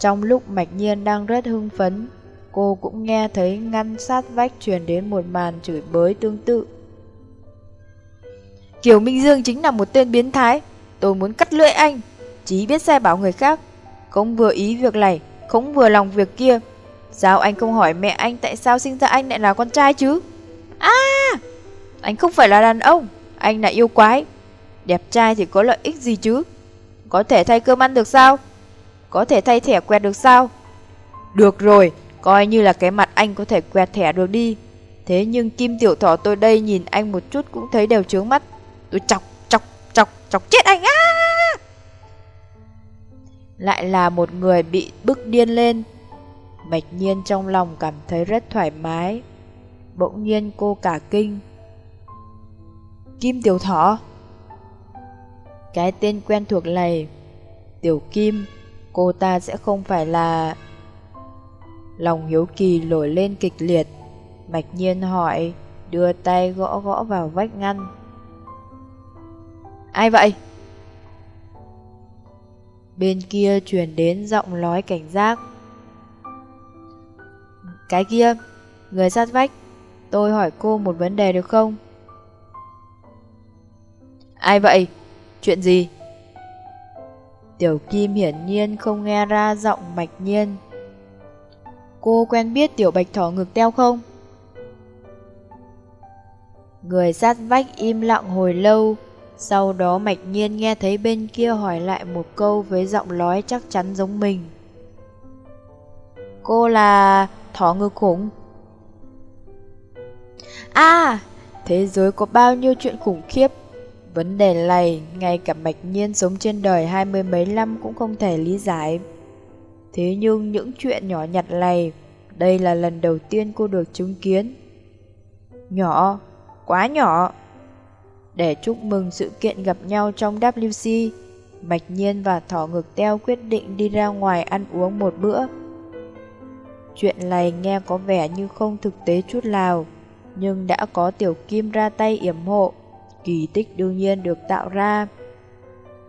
Trong lúc Mạch Nhiên đang rất hưng phấn, cô cũng nghe thấy ngăn sát vách truyền đến một màn chửi bới tương tự. Kiều Minh Dương chính là một tên biến thái, tôi muốn cắt lưỡi anh, chỉ biết sai bảo người khác, không vừa ý việc này, không vừa lòng việc kia. Sao anh không hỏi mẹ anh tại sao sinh ra anh lại là con trai chứ? À, anh không phải là đàn ông, anh là yêu quái. Đẹp trai thì có lợi ích gì chứ? Có thể thay cơm ăn được sao? Có thể thay thẻ quẹt được sao? Được rồi, Coi như là cái mặt anh có thể quẹt thẻ được đi Thế nhưng Kim Tiểu Thỏ tôi đây nhìn anh một chút cũng thấy đều trướng mắt Tôi chọc, chọc, chọc, chọc chết anh á Lại là một người bị bức điên lên Mạch nhiên trong lòng cảm thấy rất thoải mái. Bỗng nhiên cô cả kinh. Kim Tiểu Thỏ Cái tên quen thuộc này Tiểu Kim Cô ta sẽ không phải là Lòng hiếu kỳ nổi lên kịch liệt Mạch nhiên hỏi, Đưa tay gõ gõ vào vách ngăn Ai vậy? Bên kia truyền đến giọng nói cảnh giác Cái kia, Người sát vách, Tôi hỏi cô một vấn đề được không? Ai vậy? Chuyện gì? Tiểu Kim hiển nhiên không nghe ra giọng mạch nhiên. Cô quen biết tiểu bạch thỏ ngực teo không? Người sát vách im lặng hồi lâu, sau đó mạch nhiên nghe thấy bên kia hỏi lại một câu với giọng nói chắc chắn giống mình. Cô là thỏ ngực khủng. À, thế giới có bao nhiêu chuyện khủng khiếp Vấn đề này, ngay cả mạch nhiên sống trên đời hai mươi mấy năm cũng không thể lý giải. Thế nhưng những chuyện nhỏ nhặt này, đây là lần đầu tiên cô được chứng kiến. Nhỏ, quá nhỏ. Để chúc mừng sự kiện gặp nhau trong WC, Mạch Nhiên và Thỏ Ngực Teo quyết định đi ra ngoài ăn uống một bữa. Chuyện này nghe có vẻ như không thực tế chút nào, nhưng đã có Tiểu Kim ra tay yểm hộ kỳ tích đương nhiên được tạo ra.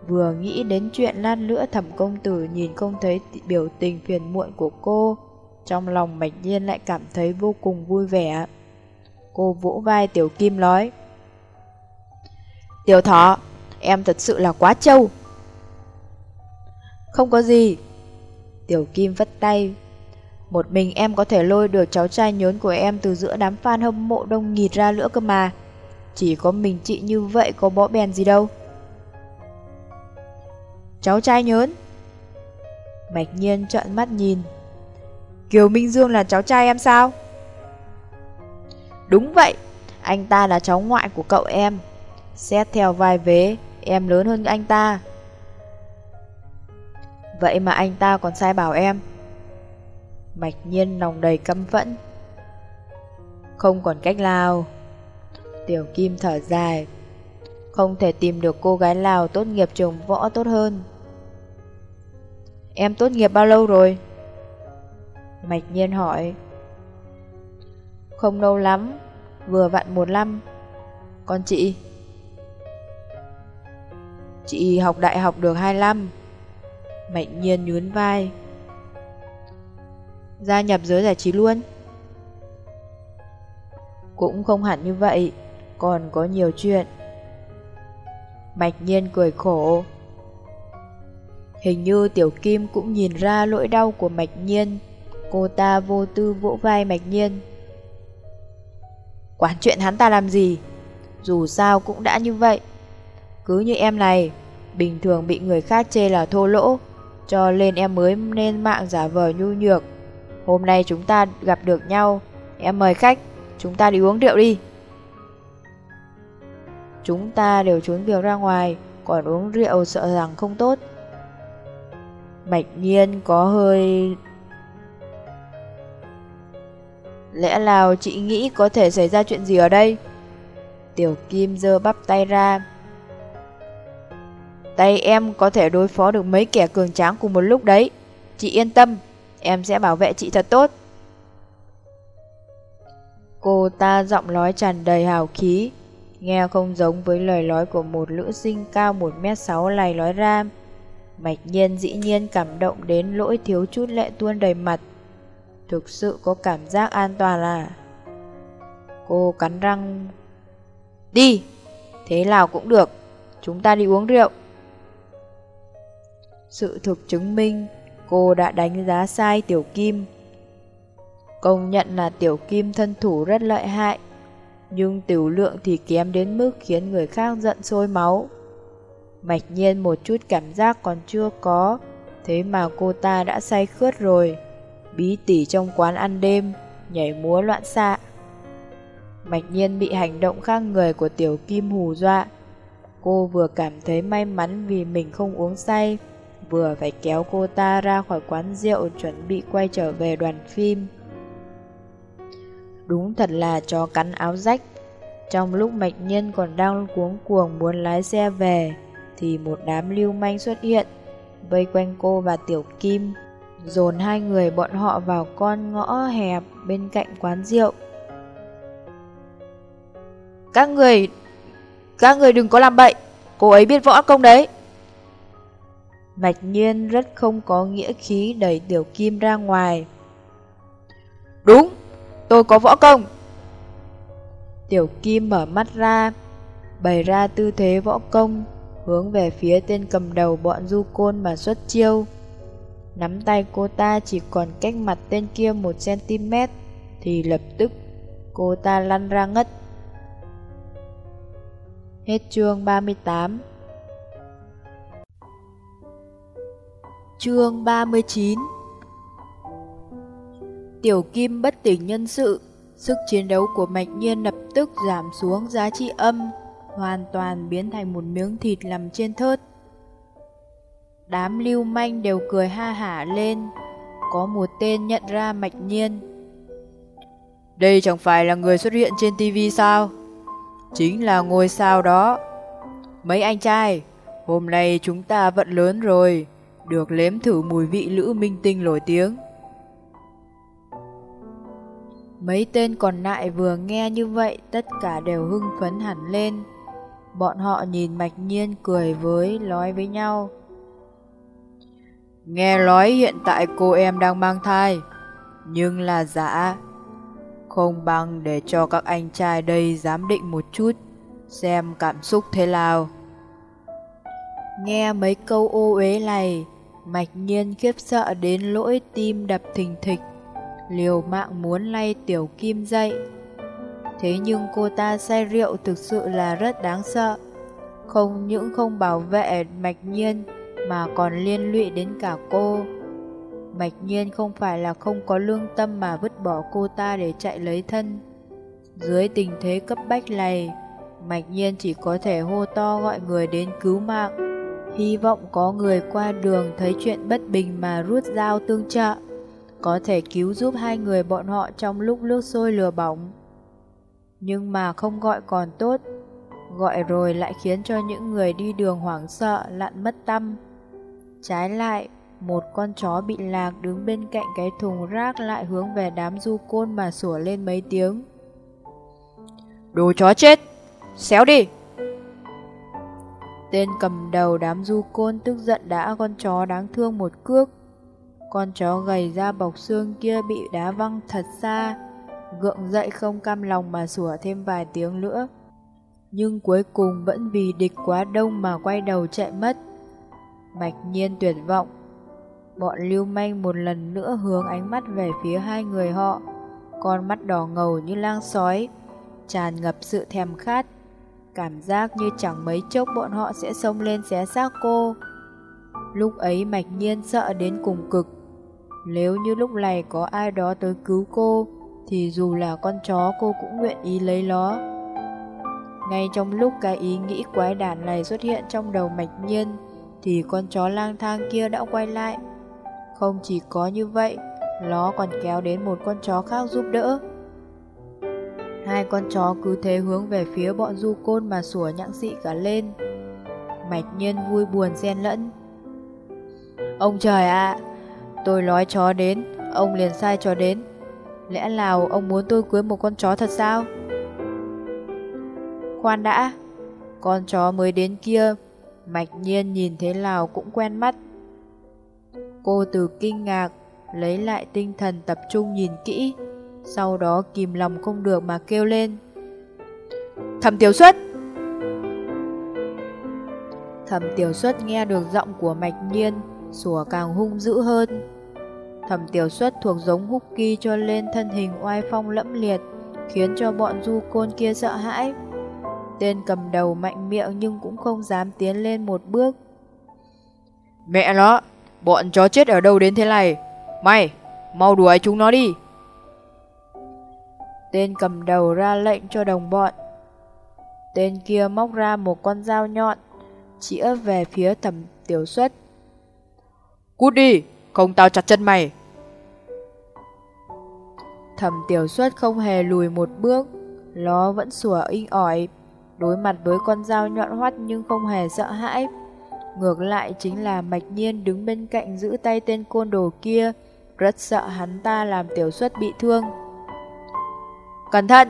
Vừa nghĩ đến chuyện lát nữa thẩm công tử nhìn không thấy biểu tình phiền muộn của cô, trong lòng mạch nhiên lại cảm thấy vô cùng vui vẻ. Cô vỗ vai Tiểu Kim nói, Tiểu Thọ, em thật sự là quá trâu. Không có gì. Tiểu Kim vất tay. Một mình em có thể lôi được cháu trai nhớn của em từ giữa đám fan hâm mộ đông nghịt ra nữa cơ mà. Chỉ có mình chị như vậy có bó bèn gì đâu. Cháu trai nhớn. Mạch nhiên trợn mắt nhìn. Kiều Minh Dương là cháu trai em sao? Đúng vậy, Anh ta là cháu ngoại của cậu em. Xét theo vai vế, Em lớn hơn anh ta. Vậy mà anh ta còn sai bảo em. Mạch nhiên lòng đầy căm phẫn. Không còn cách nào. Tiểu Kim thở dài. Không thể tìm được cô gái nào tốt nghiệp trường võ tốt hơn. Em tốt nghiệp bao lâu rồi? Mạch nhiên hỏi. Không lâu lắm, Vừa vặn một năm. Còn chị? Chị học đại học được 25 Mạch nhiên nhún vai. Gia nhập giới giải trí luôn. Cũng không hẳn như vậy còn có nhiều chuyện. Mạch nhiên cười khổ. Hình như Tiểu Kim cũng nhìn ra lỗi đau của Mạch Nhiên. Cô ta vô tư vỗ vai Mạch Nhiên. Quản chuyện hắn ta làm gì? Dù sao cũng đã như vậy. Cứ như em này, bình thường bị người khác chê là thô lỗ, cho nên em mới nên mạng giả vờ nhu nhược. Hôm nay chúng ta gặp được nhau, em mời khách, chúng ta đi uống rượu đi. Chúng ta đều trốn việc ra ngoài, còn uống rượu sợ rằng không tốt. Bạch nhiên có hơi... Lẽ nào chị nghĩ có thể xảy ra chuyện gì ở đây? Tiểu Kim dơ bắp tay ra. Tay em có thể đối phó được mấy kẻ cường tráng cùng một lúc đấy. Chị yên tâm, em sẽ bảo vệ chị thật tốt. Cô ta giọng nói tràn đầy hào khí, nghe không giống với lời nói của một nữ sinh cao 1m6 này nói ra. Mạch nhiên dĩ nhiên cảm động đến lỗi thiếu chút lệ tuôn đầy mặt. Thực sự có cảm giác an toàn à? Cô cắn răng. Đi! Thế nào cũng được. Chúng ta đi uống rượu. Sự thực chứng minh, cô đã đánh giá sai Tiểu Kim. Công nhận là Tiểu Kim thân thủ rất lợi hại nhưng tiểu lượng thì kém đến mức khiến người khác giận sôi máu. Mạch nhiên một chút cảm giác còn chưa có, thế mà cô ta đã say khướt rồi. Bí tỉ trong quán ăn đêm, nhảy múa loạn xạ. Mạch nhiên bị hành động khác người của tiểu kim hù dọa. Cô vừa cảm thấy may mắn vì mình không uống say, vừa phải kéo cô ta ra khỏi quán rượu chuẩn bị quay trở về đoàn phim. Đúng thật là chó cắn áo rách. Trong lúc Mạch Nhân còn đang cuống cuồng muốn lái xe về, thì một đám lưu manh xuất hiện, vây quanh cô và Tiểu Kim, dồn hai người bọn họ vào con ngõ hẹp bên cạnh quán rượu. Các người, các người đừng có làm bậy, cô ấy biết võ công đấy. Mạch Nhiên rất không có nghĩa khí đẩy Tiểu Kim ra ngoài. Đúng, tôi có võ công. Tiểu Kim mở mắt ra, bày ra tư thế võ công, hướng về phía tên cầm đầu bọn du côn mà xuất chiêu. Nắm tay cô ta chỉ còn cách mặt tên kia 1cm, thì lập tức cô ta lăn ra ngất. Hết chương 38 Chương 39 Tiểu Kim bất tỉnh nhân sự, sức chiến đấu của Mạch Nhiên lập tức giảm xuống giá trị âm, hoàn toàn biến thành một miếng thịt nằm trên thớt. Đám lưu manh đều cười ha hả lên, có một tên nhận ra Mạch Nhiên. Đây chẳng phải là người xuất hiện trên TV sao? Chính là ngôi sao đó. Mấy anh trai, hôm nay chúng ta vận lớn rồi, được nếm thử mùi vị lữ minh tinh nổi tiếng. Mấy tên còn lại vừa nghe như vậy tất cả đều hưng phấn hẳn lên. Bọn họ nhìn mạch nhiên cười với nói với nhau. Nghe nói hiện tại cô em đang mang thai, nhưng là giả. Không bằng để cho các anh trai đây giám định một chút, xem cảm xúc thế nào. Nghe mấy câu ô uế này, mạch nhiên khiếp sợ đến lỗi tim đập thình thịch liều mạng muốn lay tiểu kim dậy. Thế nhưng cô ta say rượu thực sự là rất đáng sợ. Không những không bảo vệ mạch nhiên mà còn liên lụy đến cả cô. Mạch nhiên không phải là không có lương tâm mà vứt bỏ cô ta để chạy lấy thân. Dưới tình thế cấp bách này, Mạch nhiên chỉ có thể hô to gọi người đến cứu mạng. Hy vọng có người qua đường thấy chuyện bất bình mà rút dao tương trợ có thể cứu giúp hai người bọn họ trong lúc nước sôi lửa bỏng. Nhưng mà không gọi còn tốt, gọi rồi lại khiến cho những người đi đường hoảng sợ lặn mất tâm. Trái lại, một con chó bị lạc đứng bên cạnh cái thùng rác lại hướng về đám du côn mà sủa lên mấy tiếng. Đồ chó chết! Xéo đi! Tên cầm đầu đám du côn tức giận đã con chó đáng thương một cước con chó gầy da bọc xương kia bị đá văng thật xa, gượng dậy không cam lòng mà sủa thêm vài tiếng nữa. Nhưng cuối cùng vẫn vì địch quá đông mà quay đầu chạy mất. Mạch nhiên tuyệt vọng. Bọn lưu manh một lần nữa hướng ánh mắt về phía hai người họ. Con mắt đỏ ngầu như lang sói, tràn ngập sự thèm khát. Cảm giác như chẳng mấy chốc bọn họ sẽ xông lên xé xác cô. Lúc ấy mạch nhiên sợ đến cùng cực. Nếu như lúc này có ai đó tới cứu cô, thì dù là con chó cô cũng nguyện ý lấy nó. Ngay trong lúc cái ý nghĩ quái đản này xuất hiện trong đầu mạch nhiên, thì con chó lang thang kia đã quay lại. Không chỉ có như vậy, nó còn kéo đến một con chó khác giúp đỡ. Hai con chó cứ thế hướng về phía bọn du côn mà sủa nhặng dị cả lên. Mạch nhiên vui buồn xen lẫn. Ông trời ạ, Tôi nói chó đến, ông liền sai chó đến. Lẽ nào ông muốn tôi cưới một con chó thật sao? Khoan đã, con chó mới đến kia, mạch nhiên nhìn thấy Lào cũng quen mắt. Cô từ kinh ngạc, lấy lại tinh thần tập trung nhìn kỹ, sau đó kìm lòng không được mà kêu lên. Thẩm tiểu xuất! Thẩm tiểu xuất nghe được giọng của mạch nhiên, sủa càng hung dữ hơn. Thẩm tiểu xuất thuộc giống húc kỳ cho lên thân hình oai phong lẫm liệt, khiến cho bọn du côn kia sợ hãi. Tên cầm đầu mạnh miệng nhưng cũng không dám tiến lên một bước. Mẹ nó, bọn chó chết ở đâu đến thế này? Mày, mau đuổi chúng nó đi. Tên cầm đầu ra lệnh cho đồng bọn. Tên kia móc ra một con dao nhọn, chĩa về phía thẩm tiểu xuất. Cút đi, không tao chặt chân mày. Thẩm tiểu xuất không hề lùi một bước, nó vẫn sủa inh ỏi, đối mặt với con dao nhọn hoắt nhưng không hề sợ hãi. Ngược lại chính là mạch nhiên đứng bên cạnh giữ tay tên côn đồ kia, rất sợ hắn ta làm tiểu xuất bị thương. Cẩn thận!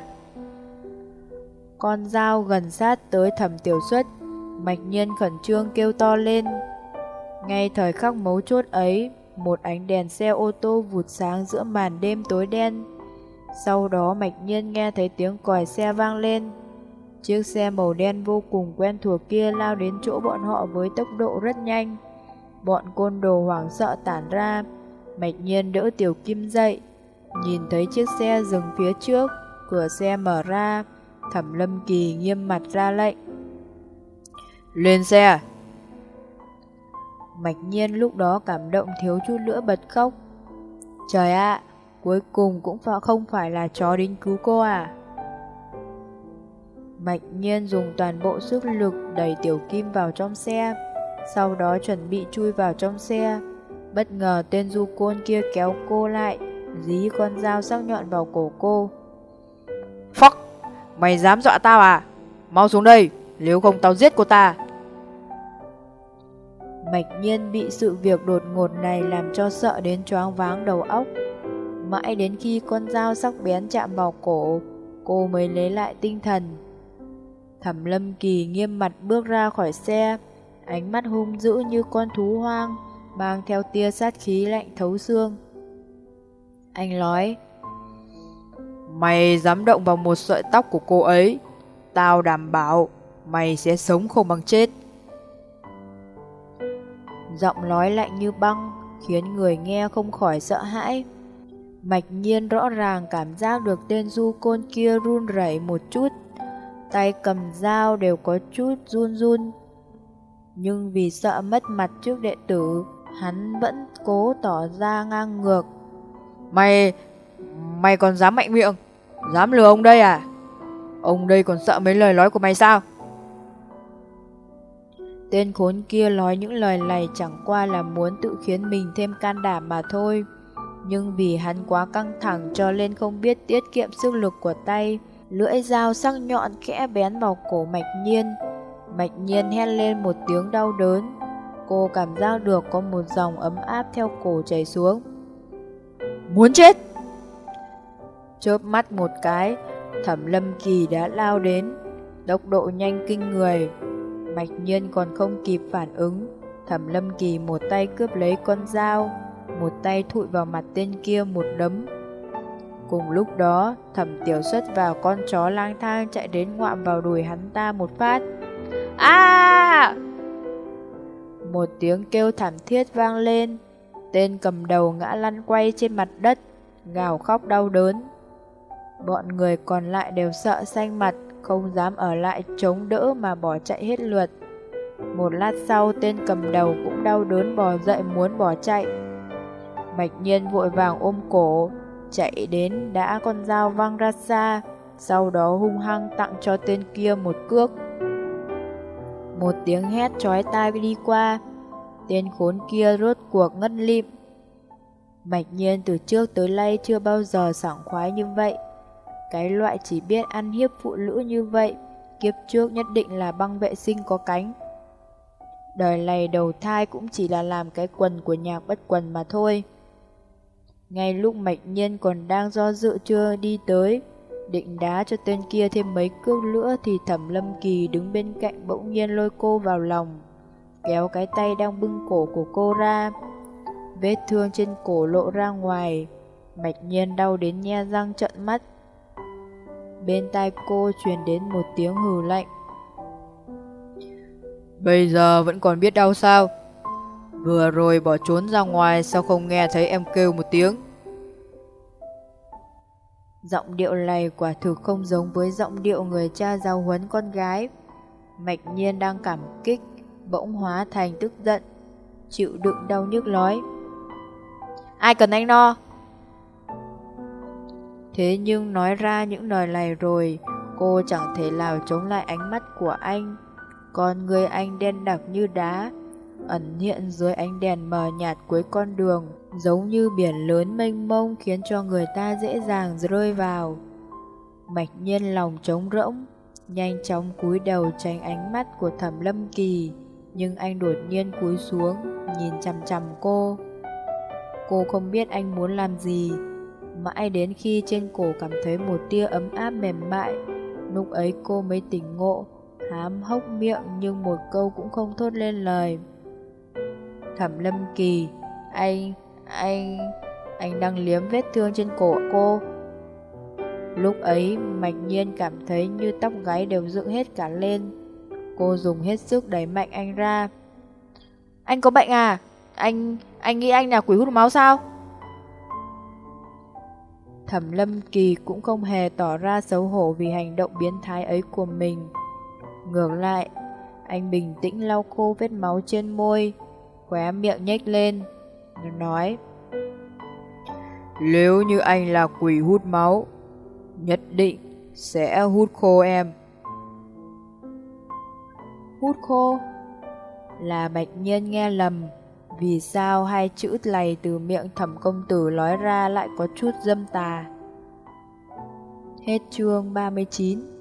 Con dao gần sát tới thẩm tiểu xuất, mạch nhiên khẩn trương kêu to lên. Ngay thời khắc mấu chốt ấy, một ánh đèn xe ô tô vụt sáng giữa màn đêm tối đen. Sau đó mạch nhiên nghe thấy tiếng còi xe vang lên. Chiếc xe màu đen vô cùng quen thuộc kia lao đến chỗ bọn họ với tốc độ rất nhanh. Bọn côn đồ hoảng sợ tản ra, mạch nhiên đỡ tiểu kim dậy. Nhìn thấy chiếc xe dừng phía trước, cửa xe mở ra, thẩm lâm kỳ nghiêm mặt ra lệnh. Lên xe! À? Mạch nhiên lúc đó cảm động thiếu chút nữa bật khóc. Trời ạ, cuối cùng cũng không phải là chó đến cứu cô à. Mạch nhiên dùng toàn bộ sức lực đẩy tiểu kim vào trong xe, sau đó chuẩn bị chui vào trong xe. Bất ngờ tên du côn kia kéo cô lại, dí con dao sắc nhọn vào cổ cô. Fuck! Mày dám dọa tao à? Mau xuống đây, nếu không tao giết cô ta. Mạch nhiên bị sự việc đột ngột này làm cho sợ đến choáng váng đầu óc. Mãi đến khi con dao sắc bén chạm vào cổ, cô mới lấy lại tinh thần. Thẩm lâm kỳ nghiêm mặt bước ra khỏi xe, ánh mắt hung dữ như con thú hoang, mang theo tia sát khí lạnh thấu xương. Anh nói, Mày dám động vào một sợi tóc của cô ấy, tao đảm bảo mày sẽ sống không bằng chết. Giọng nói lạnh như băng, khiến người nghe không khỏi sợ hãi. Mạch nhiên rõ ràng cảm giác được tên du côn kia run rẩy một chút, tay cầm dao đều có chút run run. Nhưng vì sợ mất mặt trước đệ tử, hắn vẫn cố tỏ ra ngang ngược. Mày, mày còn dám mạnh miệng, dám lừa ông đây à? Ông đây còn sợ mấy lời nói của mày sao? Tên khốn kia nói những lời này chẳng qua là muốn tự khiến mình thêm can đảm mà thôi. Nhưng vì hắn quá căng thẳng cho nên không biết tiết kiệm sức lực của tay, lưỡi dao sắc nhọn khẽ bén vào cổ mạch nhiên. Mạch nhiên hét lên một tiếng đau đớn. Cô cảm giác được có một dòng ấm áp theo cổ chảy xuống. Muốn chết! Chớp mắt một cái, thẩm lâm kỳ đã lao đến, tốc độ nhanh kinh người. Mạch nhiên còn không kịp phản ứng, thẩm lâm kỳ một tay cướp lấy con dao, một tay thụi vào mặt tên kia một đấm. Cùng lúc đó, thẩm tiểu xuất vào con chó lang thang chạy đến ngoạm vào đùi hắn ta một phát. a Một tiếng kêu thảm thiết vang lên, tên cầm đầu ngã lăn quay trên mặt đất, gào khóc đau đớn. Bọn người còn lại đều sợ xanh mặt, không dám ở lại chống đỡ mà bỏ chạy hết lượt. Một lát sau tên cầm đầu cũng đau đớn bò dậy muốn bỏ chạy. Mạch nhiên vội vàng ôm cổ, chạy đến đã con dao văng ra xa, sau đó hung hăng tặng cho tên kia một cước. Một tiếng hét chói tai đi qua, tên khốn kia rốt cuộc ngất lịm. Mạch nhiên từ trước tới nay chưa bao giờ sảng khoái như vậy. Cái loại chỉ biết ăn hiếp phụ nữ như vậy, kiếp trước nhất định là băng vệ sinh có cánh. Đời này đầu thai cũng chỉ là làm cái quần của nhạc bất quần mà thôi. Ngay lúc mạch nhiên còn đang do dự chưa đi tới, định đá cho tên kia thêm mấy cước nữa thì thẩm lâm kỳ đứng bên cạnh bỗng nhiên lôi cô vào lòng, kéo cái tay đang bưng cổ của cô ra. Vết thương trên cổ lộ ra ngoài, mạch nhiên đau đến nhe răng trợn mắt. Bên tai cô truyền đến một tiếng hừ lạnh. Bây giờ vẫn còn biết đau sao? Vừa rồi bỏ trốn ra ngoài sao không nghe thấy em kêu một tiếng? Giọng điệu này quả thực không giống với giọng điệu người cha giáo huấn con gái. Mạch nhiên đang cảm kích, bỗng hóa thành tức giận, chịu đựng đau nhức nói. Ai cần anh no? Thế nhưng nói ra những lời này rồi, cô chẳng thể nào chống lại ánh mắt của anh. Con người anh đen đặc như đá, ẩn hiện dưới ánh đèn mờ nhạt cuối con đường, giống như biển lớn mênh mông khiến cho người ta dễ dàng rơi vào. Mạch nhiên lòng trống rỗng, nhanh chóng cúi đầu tránh ánh mắt của thẩm lâm kỳ, nhưng anh đột nhiên cúi xuống, nhìn chằm chằm cô. Cô không biết anh muốn làm gì, mãi đến khi trên cổ cảm thấy một tia ấm áp mềm mại, lúc ấy cô mới tỉnh ngộ, hám hốc miệng nhưng một câu cũng không thốt lên lời. Thẩm lâm kỳ, anh, anh, anh đang liếm vết thương trên cổ cô. Lúc ấy, mạch nhiên cảm thấy như tóc gáy đều dựng hết cả lên. Cô dùng hết sức đẩy mạnh anh ra. Anh có bệnh à? Anh, anh nghĩ anh là quỷ hút máu sao? Thẩm lâm kỳ cũng không hề tỏ ra xấu hổ vì hành động biến thái ấy của mình. Ngược lại, anh bình tĩnh lau khô vết máu trên môi, khóe miệng nhếch lên, nói Nếu như anh là quỷ hút máu, nhất định sẽ hút khô em. Hút khô? Là bạch nhiên nghe lầm, vì sao hai chữ này từ miệng thẩm công tử nói ra lại có chút dâm tà. Hết chương 39